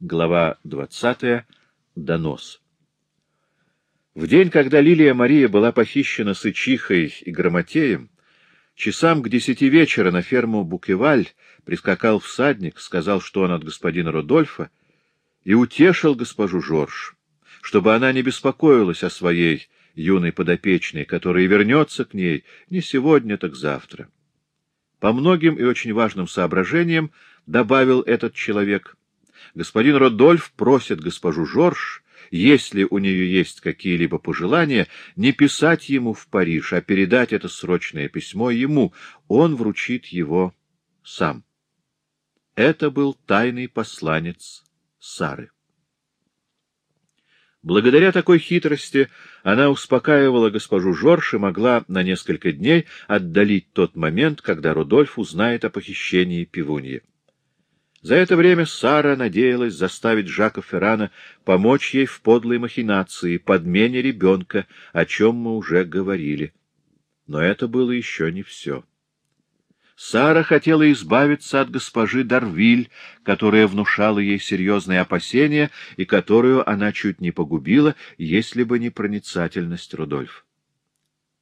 Глава 20. Донос. В день, когда Лилия Мария была похищена Сычихой и Грамотеем, часам к десяти вечера на ферму Букеваль прискакал всадник, сказал, что он от господина Рудольфа, и утешил госпожу Жорж, чтобы она не беспокоилась о своей юной подопечной, которая вернется к ней не сегодня, так завтра. По многим и очень важным соображениям добавил этот человек — господин Родольф просит госпожу Жорж, если у нее есть какие-либо пожелания, не писать ему в Париж, а передать это срочное письмо ему. Он вручит его сам. Это был тайный посланец Сары. Благодаря такой хитрости она успокаивала госпожу Жорж и могла на несколько дней отдалить тот момент, когда Рудольф узнает о похищении пивуньи. За это время Сара надеялась заставить Жака Феррана помочь ей в подлой махинации, подмене ребенка, о чем мы уже говорили. Но это было еще не все. Сара хотела избавиться от госпожи Дарвиль, которая внушала ей серьезные опасения и которую она чуть не погубила, если бы не проницательность Рудольф.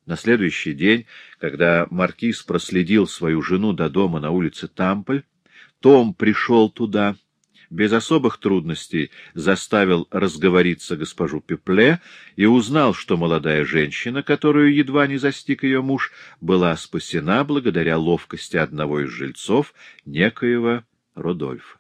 На следующий день, когда маркиз проследил свою жену до дома на улице Тамполь, том пришел туда, без особых трудностей заставил разговориться госпожу Пепле и узнал, что молодая женщина, которую едва не застиг ее муж, была спасена благодаря ловкости одного из жильцов, некоего Родольфа.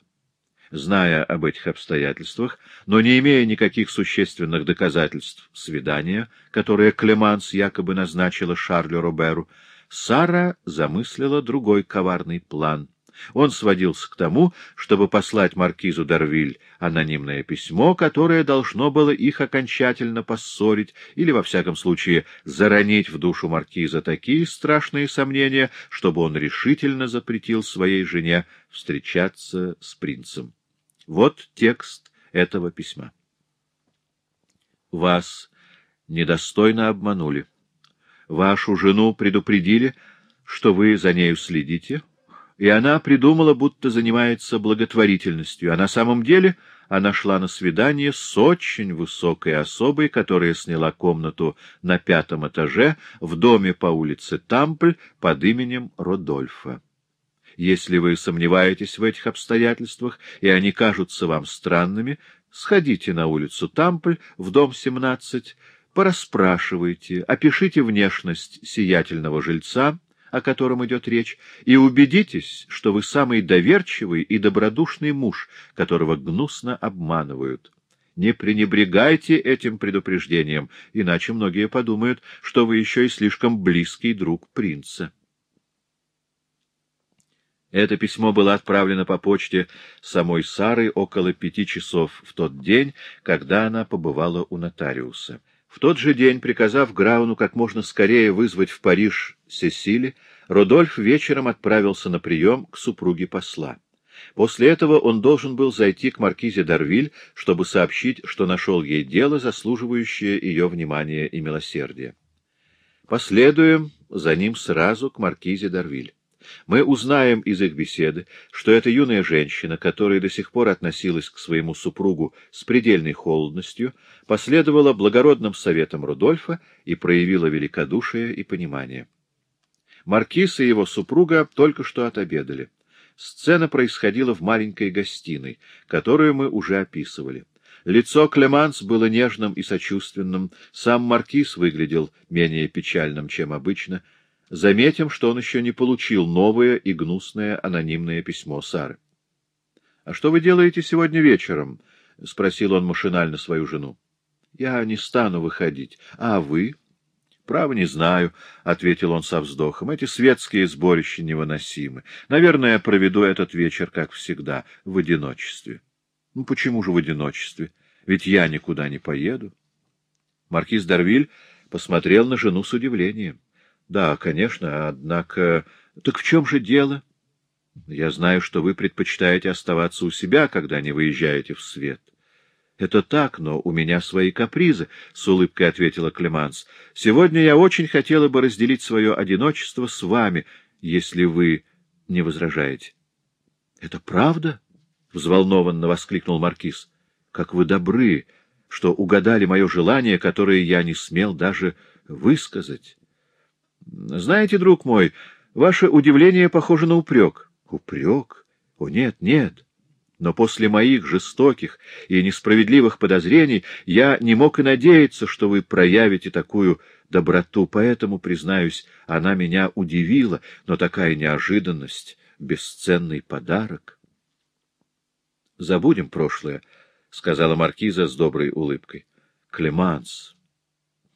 Зная об этих обстоятельствах, но не имея никаких существенных доказательств свидания, которое Клеманс якобы назначила Шарлю Роберу, Сара замыслила другой коварный план — он сводился к тому, чтобы послать маркизу Дарвиль анонимное письмо, которое должно было их окончательно поссорить или, во всяком случае, заронить в душу маркиза такие страшные сомнения, чтобы он решительно запретил своей жене встречаться с принцем. Вот текст этого письма. Вас недостойно обманули. Вашу жену предупредили, что вы за нею следите, и она придумала, будто занимается благотворительностью, а на самом деле она шла на свидание с очень высокой особой, которая сняла комнату на пятом этаже в доме по улице Тампль под именем Родольфа. Если вы сомневаетесь в этих обстоятельствах, и они кажутся вам странными, сходите на улицу Тампль в дом 17, порасспрашивайте, опишите внешность сиятельного жильца, о котором идет речь, и убедитесь, что вы самый доверчивый и добродушный муж, которого гнусно обманывают. Не пренебрегайте этим предупреждением, иначе многие подумают, что вы еще и слишком близкий друг принца. Это письмо было отправлено по почте самой Сары около пяти часов в тот день, когда она побывала у нотариуса. В тот же день, приказав Грауну как можно скорее вызвать в Париж Сесили, Рудольф вечером отправился на прием к супруге посла. После этого он должен был зайти к маркизе Дарвиль, чтобы сообщить, что нашел ей дело, заслуживающее ее внимания и милосердия. Последуем за ним сразу к маркизе Дарвиль. Мы узнаем из их беседы, что эта юная женщина, которая до сих пор относилась к своему супругу с предельной холодностью, последовала благородным советам Рудольфа и проявила великодушие и понимание. Маркиз и его супруга только что отобедали. Сцена происходила в маленькой гостиной, которую мы уже описывали. Лицо Клеманс было нежным и сочувственным, сам маркиз выглядел менее печальным, чем обычно — Заметим, что он еще не получил новое и гнусное анонимное письмо Сары. — А что вы делаете сегодня вечером? — спросил он машинально свою жену. — Я не стану выходить. — А вы? — Право не знаю, — ответил он со вздохом. — Эти светские сборища невыносимы. Наверное, проведу этот вечер, как всегда, в одиночестве. — Ну, почему же в одиночестве? Ведь я никуда не поеду. Маркиз Дарвиль посмотрел на жену с удивлением. Да, конечно, однако... Так в чем же дело? Я знаю, что вы предпочитаете оставаться у себя, когда не выезжаете в свет. Это так, но у меня свои капризы, — с улыбкой ответила Клеманс. Сегодня я очень хотела бы разделить свое одиночество с вами, если вы не возражаете. — Это правда? —— взволнованно воскликнул Маркиз. — Как вы добры, что угадали мое желание, которое я не смел даже высказать. Знаете, друг мой, ваше удивление похоже на упрек. Упрек? О, нет, нет. Но после моих жестоких и несправедливых подозрений я не мог и надеяться, что вы проявите такую доброту, поэтому, признаюсь, она меня удивила, но такая неожиданность — бесценный подарок. — Забудем прошлое, — сказала маркиза с доброй улыбкой. — Клеманс,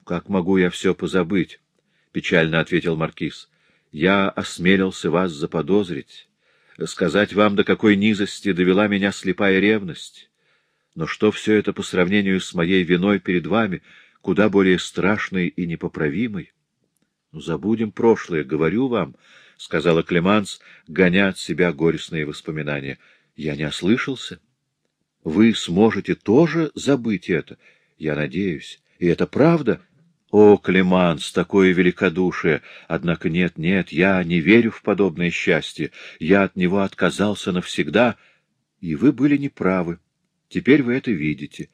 как могу я все позабыть? — печально ответил маркиз. — Я осмелился вас заподозрить сказать вам, до какой низости довела меня слепая ревность. Но что все это по сравнению с моей виной перед вами, куда более страшной и непоправимой? Ну, забудем прошлое, говорю вам, — сказала Клеманс, гоня от себя горестные воспоминания. Я не ослышался. Вы сможете тоже забыть это, я надеюсь. И это правда? — о, Клеманс, такое великодушие! Однако нет, нет, я не верю в подобное счастье. Я от него отказался навсегда, и вы были неправы. Теперь вы это видите.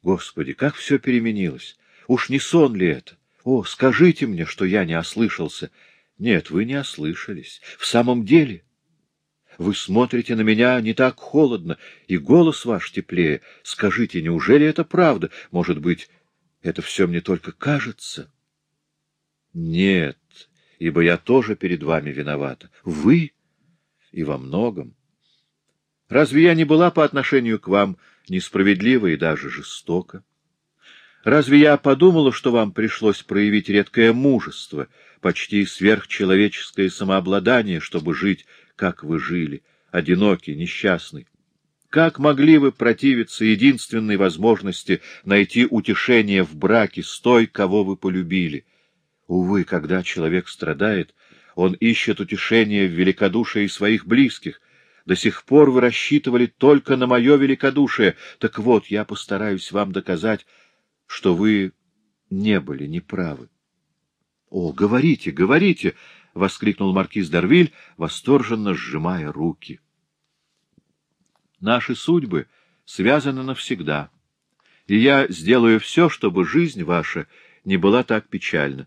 Господи, как все переменилось! Уж не сон ли это? О, скажите мне, что я не ослышался. Нет, вы не ослышались. В самом деле... Вы смотрите на меня не так холодно, и голос ваш теплее. Скажите, неужели это правда? Может быть, это все мне только кажется. Нет, ибо я тоже перед вами виновата. Вы и во многом. Разве я не была по отношению к вам несправедлива и даже жестока? Разве я подумала, что вам пришлось проявить редкое мужество, почти сверхчеловеческое самообладание, чтобы жить, как вы жили, одинокий, несчастный? Как могли вы противиться единственной возможности найти утешение в браке с той, кого вы полюбили? Увы, когда человек страдает, он ищет утешение в великодушии своих близких. До сих пор вы рассчитывали только на мое великодушие. Так вот, я постараюсь вам доказать, что вы не были неправы. — О, говорите, говорите! — воскликнул маркиз Дарвиль, восторженно сжимая руки. Наши судьбы связаны навсегда, и я сделаю все, чтобы жизнь ваша не была так печальна.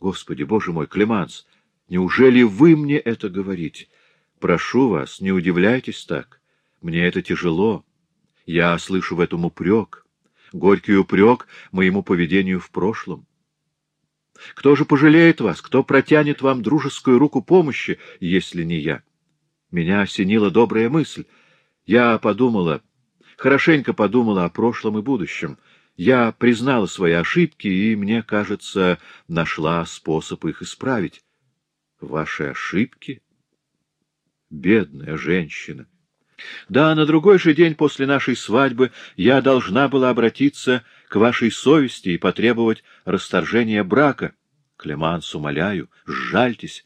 Господи, Боже мой, Клеманс, неужели вы мне это говорите? Прошу вас, не удивляйтесь так. Мне это тяжело. Я слышу в этом упрек, горький упрек моему поведению в прошлом. Кто же пожалеет вас, кто протянет вам дружескую руку помощи, если не я? Меня осенила добрая мысль — я подумала, хорошенько подумала о прошлом и будущем. Я признала свои ошибки и, мне кажется, нашла способ их исправить. Ваши ошибки? Бедная женщина! Да, на другой же день после нашей свадьбы я должна была обратиться к вашей совести и потребовать расторжения брака. Клеманс, умоляю, сжальтесь,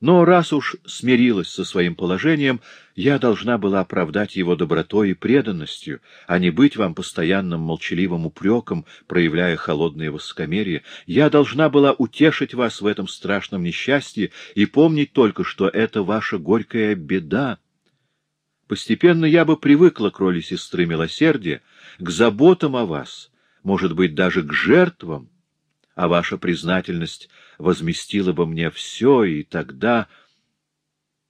но раз уж смирилась со своим положением, я должна была оправдать его добротой и преданностью, а не быть вам постоянным молчаливым упреком, проявляя холодное высокомерие. Я должна была утешить вас в этом страшном несчастье и помнить только, что это ваша горькая беда. Постепенно я бы привыкла к роли сестры милосердия, к заботам о вас, может быть, даже к жертвам, а ваша признательность возместила бы мне все, и тогда...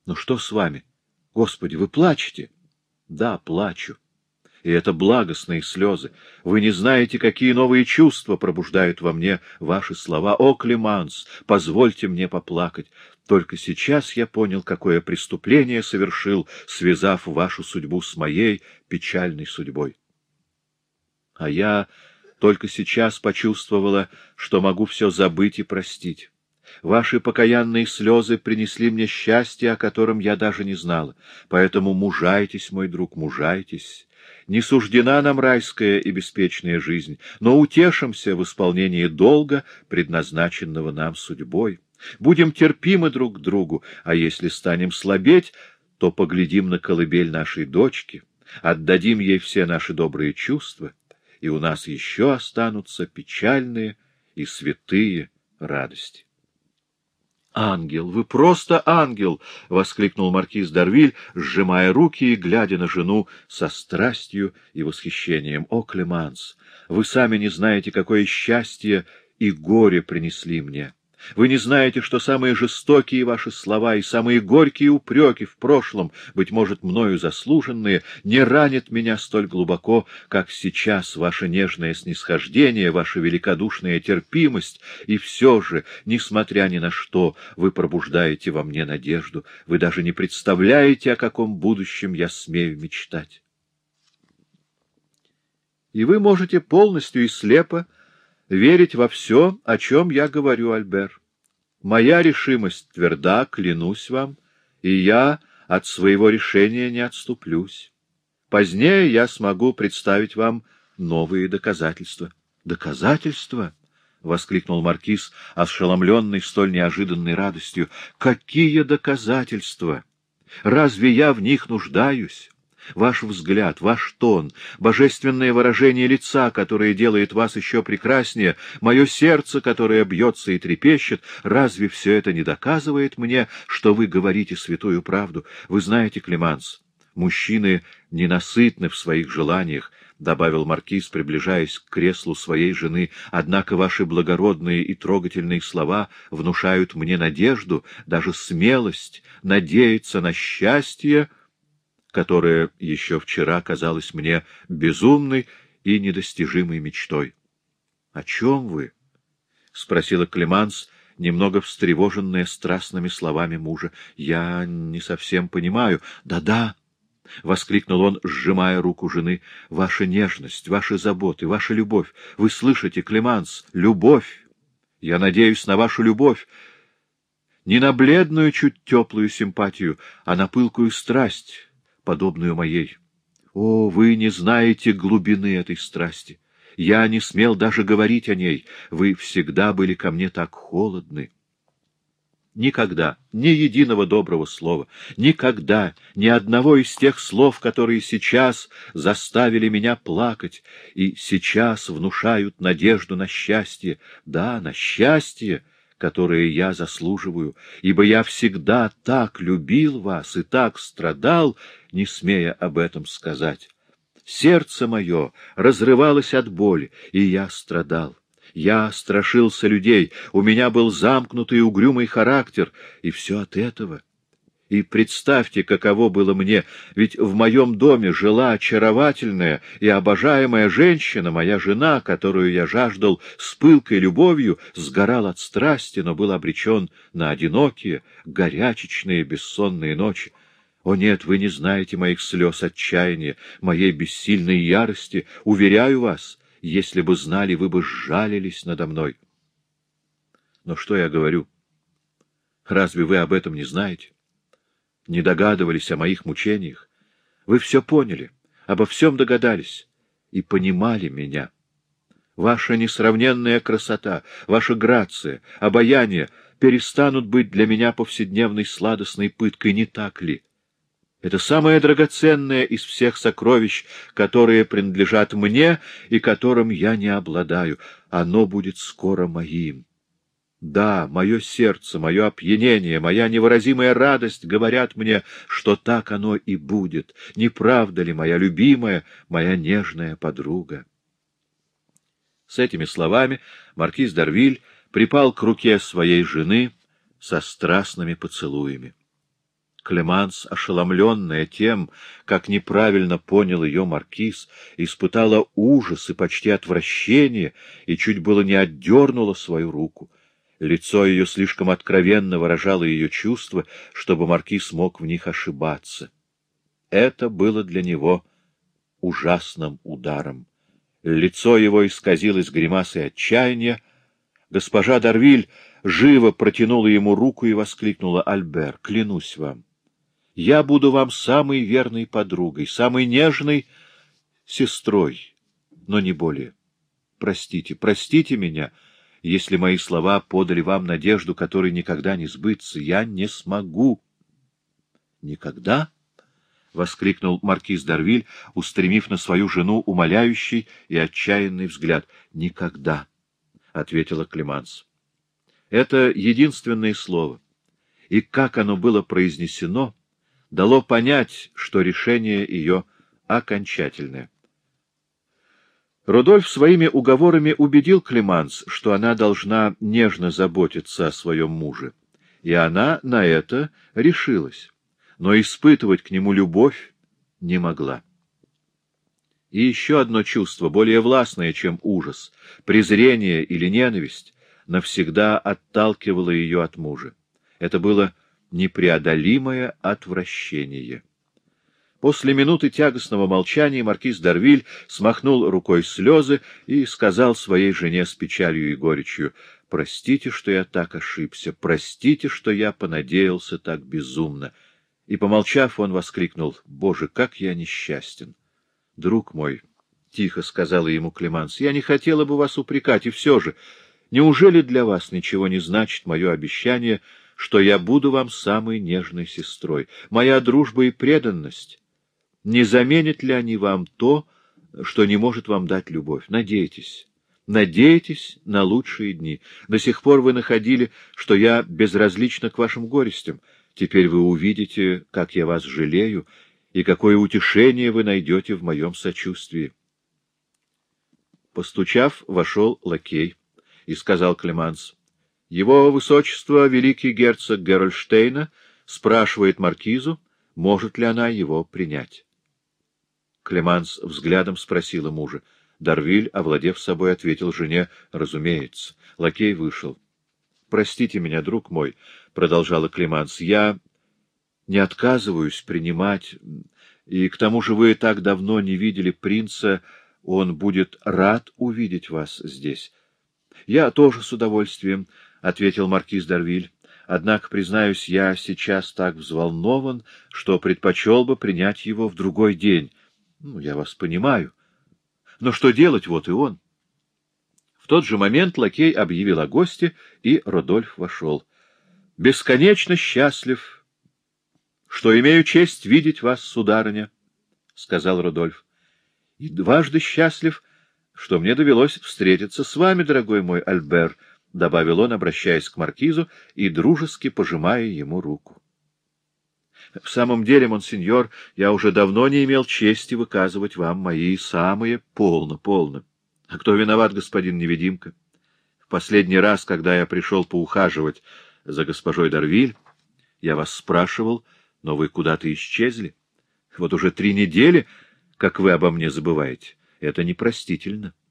Ну что с вами? Господи, вы плачете? Да, плачу. И это благостные слезы. Вы не знаете, какие новые чувства пробуждают во мне ваши слова. О, Климанс, позвольте мне поплакать. Только сейчас я понял, какое преступление совершил, связав вашу судьбу с моей печальной судьбой. А я только сейчас почувствовала, что могу все забыть и простить. Ваши покаянные слезы принесли мне счастье, о котором я даже не знала. Поэтому мужайтесь, мой друг, мужайтесь. Не суждена нам райская и беспечная жизнь, но утешимся в исполнении долга, предназначенного нам судьбой. Будем терпимы друг к другу, а если станем слабеть, то поглядим на колыбель нашей дочки, отдадим ей все наши добрые чувства, и у нас еще останутся печальные и святые радости. ангел! Вы просто ангел! — воскликнул маркиз Дарвиль, сжимая руки и глядя на жену со страстью и восхищением. — О, Клеманс! Вы сами не знаете, какое счастье и горе принесли мне! — вы не знаете, что самые жестокие ваши слова и самые горькие упреки в прошлом, быть может, мною заслуженные, не ранят меня столь глубоко, как сейчас ваше нежное снисхождение, ваша великодушная терпимость, и все же, несмотря ни на что, вы пробуждаете во мне надежду, вы даже не представляете, о каком будущем я смею мечтать. И вы можете полностью и слепо верить во все, о чем я говорю, Альбер. Моя решимость тверда, клянусь вам, и я от своего решения не отступлюсь. Позднее я смогу представить вам новые доказательства. Доказательства? — воскликнул маркиз, ошеломленный столь неожиданной радостью. — Какие доказательства? Разве я в них нуждаюсь? Ваш взгляд, ваш тон, божественное выражение лица, которое делает вас еще прекраснее, мое сердце, которое бьется и трепещет, разве все это не доказывает мне, что вы говорите святую правду? Вы знаете, Климанс, мужчины ненасытны в своих желаниях, — добавил маркиз, приближаясь к креслу своей жены, — однако ваши благородные и трогательные слова внушают мне надежду, даже смелость, надеяться на счастье, которая еще вчера казалась мне безумной и недостижимой мечтой. — О чем вы? — спросила Клеманс, немного встревоженная страстными словами мужа. — Я не совсем понимаю. Да — Да-да! — воскликнул он, сжимая руку жены. — Ваша нежность, ваши заботы, ваша любовь. Вы слышите, Клеманс, любовь! Я надеюсь на вашу любовь. Не на бледную, чуть теплую симпатию, а на пылкую страсть, подобную моей. О, вы не знаете глубины этой страсти. Я не смел даже говорить о ней. Вы всегда были ко мне так холодны. Никогда, ни единого доброго слова, никогда, ни одного из тех слов, которые сейчас заставили меня плакать и сейчас внушают надежду на счастье. Да, на счастье, которые я заслуживаю, ибо я всегда так любил вас и так страдал, не смея об этом сказать. Сердце мое разрывалось от боли, и я страдал. Я страшился людей, у меня был замкнутый угрюмый характер, и все от этого. И представьте, каково было мне, ведь в моем доме жила очаровательная и обожаемая женщина, моя жена, которую я жаждал с пылкой любовью, сгорал от страсти, но был обречен на одинокие, горячечные, бессонные ночи. О нет, вы не знаете моих слез отчаяния, моей бессильной ярости. Уверяю вас, если бы знали, вы бы сжалились надо мной. Но что я говорю? Разве вы об этом не знаете? Не догадывались о моих мучениях. Вы все поняли, обо всем догадались и понимали меня. Ваша несравненная красота, ваша грация, обаяние перестанут быть для меня повседневной сладостной пыткой, не так ли? Это самое драгоценное из всех сокровищ, которые принадлежат мне и которым я не обладаю. Оно будет скоро моим. Да, мое сердце, мое опьянение, моя невыразимая радость говорят мне, что так оно и будет. Не правда ли, моя любимая, моя нежная подруга? С этими словами маркиз Дарвиль припал к руке своей жены со страстными поцелуями. Клеманс, ошеломленная тем, как неправильно понял ее маркиз, испытала ужас и почти отвращение и чуть было не отдернула свою руку. Лицо ее слишком откровенно выражало ее чувства, чтобы маркиз мог в них ошибаться. Это было для него ужасным ударом. Лицо его исказилось гримасой отчаяния. Госпожа Дарвиль живо протянула ему руку и воскликнула, «Альбер, клянусь вам, я буду вам самой верной подругой, самой нежной сестрой, но не более. Простите, простите меня» если мои слова подали вам надежду, которой никогда не сбыться. Я не смогу. — Никогда? — воскликнул маркиз Дарвиль, устремив на свою жену умоляющий и отчаянный взгляд. — Никогда, — ответила Клеманс. — Это единственное слово, и как оно было произнесено, дало понять, что решение ее окончательное. Рудольф своими уговорами убедил Клеманс, что она должна нежно заботиться о своем муже, и она на это решилась, но испытывать к нему любовь не могла. И еще одно чувство, более властное, чем ужас, презрение или ненависть, навсегда отталкивало ее от мужа. Это было непреодолимое отвращение. После минуты тягостного молчания маркиз Дарвиль смахнул рукой слезы и сказал своей жене с печалью и горечью, «Простите, что я так ошибся, простите, что я понадеялся так безумно». И, помолчав, он воскликнул, «Боже, как я несчастен!» «Друг мой», — тихо сказала ему Клеманс, — «я не хотела бы вас упрекать, и все же, неужели для вас ничего не значит мое обещание, что я буду вам самой нежной сестрой? Моя дружба и преданность не заменят ли они вам то, что не может вам дать любовь? Надейтесь. Надейтесь на лучшие дни. До сих пор вы находили, что я безразлична к вашим горестям. Теперь вы увидите, как я вас жалею, и какое утешение вы найдете в моем сочувствии. Постучав, вошел лакей и сказал Клеманс, «Его высочество, великий герцог Герольштейна, спрашивает маркизу, может ли она его принять». Клеманс взглядом спросила мужа. Дарвиль, овладев собой, ответил жене, разумеется. Лакей вышел. — Простите меня, друг мой, — продолжала Клеманс, — я не отказываюсь принимать, и к тому же вы так давно не видели принца, он будет рад увидеть вас здесь. — Я тоже с удовольствием, — ответил маркиз Дарвиль. Однако, признаюсь, я сейчас так взволнован, что предпочел бы принять его в другой день. Ну, я вас понимаю. Но что делать, вот и он. В тот же момент лакей объявил о госте, и Родольф вошел. — Бесконечно счастлив, что имею честь видеть вас, сударыня, — сказал Родольф. — И дважды счастлив, что мне довелось встретиться с вами, дорогой мой Альбер, — добавил он, обращаясь к маркизу и дружески пожимая ему руку. — В самом деле, монсеньор, я уже давно не имел чести выказывать вам мои самые полно, полно. А кто виноват, господин невидимка? В последний раз, когда я пришел поухаживать за госпожой Дарвиль, я вас спрашивал, но вы куда-то исчезли. Вот уже три недели, как вы обо мне забываете. Это непростительно. —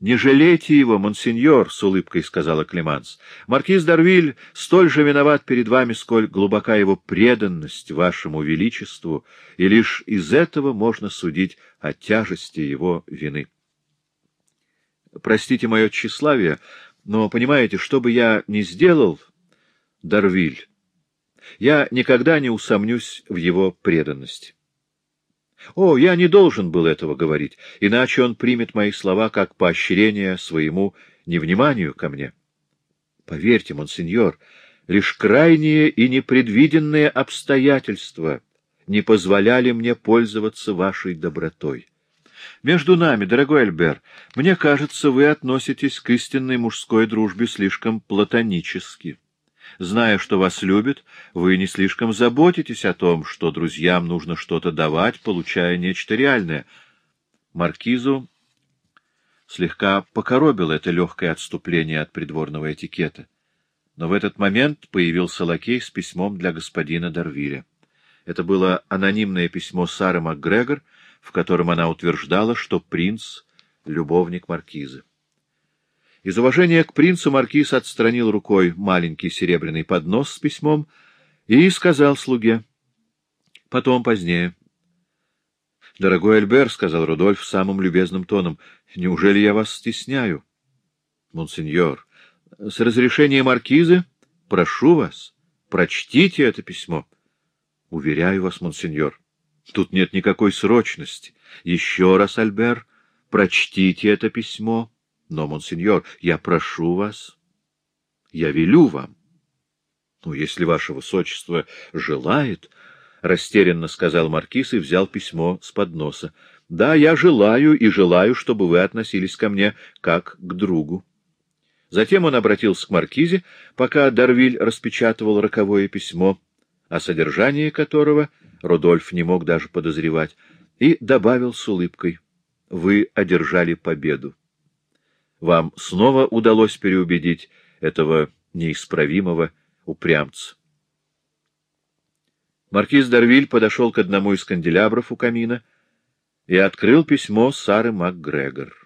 Не жалейте его, монсеньор, — с улыбкой сказала Клеманс. — Маркиз Дарвиль столь же виноват перед вами, сколь глубока его преданность вашему величеству, и лишь из этого можно судить о тяжести его вины. Простите мое тщеславие, но, понимаете, что бы я ни сделал, Дарвиль, я никогда не усомнюсь в его преданности. О, я не должен был этого говорить, иначе он примет мои слова как поощрение своему невниманию ко мне. Поверьте, монсеньор, лишь крайние и непредвиденные обстоятельства не позволяли мне пользоваться вашей добротой. Между нами, дорогой Альбер, мне кажется, вы относитесь к истинной мужской дружбе слишком платонически. Зная, что вас любят, вы не слишком заботитесь о том, что друзьям нужно что-то давать, получая нечто реальное. Маркизу слегка покоробило это легкое отступление от придворного этикета. Но в этот момент появился лакей с письмом для господина Дарвиля. Это было анонимное письмо Сары МакГрегор, в котором она утверждала, что принц — любовник маркизы. Из уважения к принцу маркиз отстранил рукой маленький серебряный поднос с письмом и сказал слуге. Потом, позднее. — Дорогой Альбер, — сказал Рудольф самым любезным тоном, — неужели я вас стесняю? — Монсеньор, с разрешения маркизы прошу вас, прочтите это письмо. — Уверяю вас, монсеньор, тут нет никакой срочности. Еще раз, Альбер, прочтите это письмо. — но, монсеньор, я прошу вас, я велю вам. — Ну, если ваше высочество желает, — растерянно сказал маркиз и взял письмо с подноса. — Да, я желаю и желаю, чтобы вы относились ко мне как к другу. Затем он обратился к маркизе, пока Дарвиль распечатывал роковое письмо, о содержании которого Рудольф не мог даже подозревать, и добавил с улыбкой, «Вы одержали победу. Вам снова удалось переубедить этого неисправимого упрямца». Маркиз Дарвиль подошел к одному из канделябров у камина и открыл письмо Сары МакГрегор.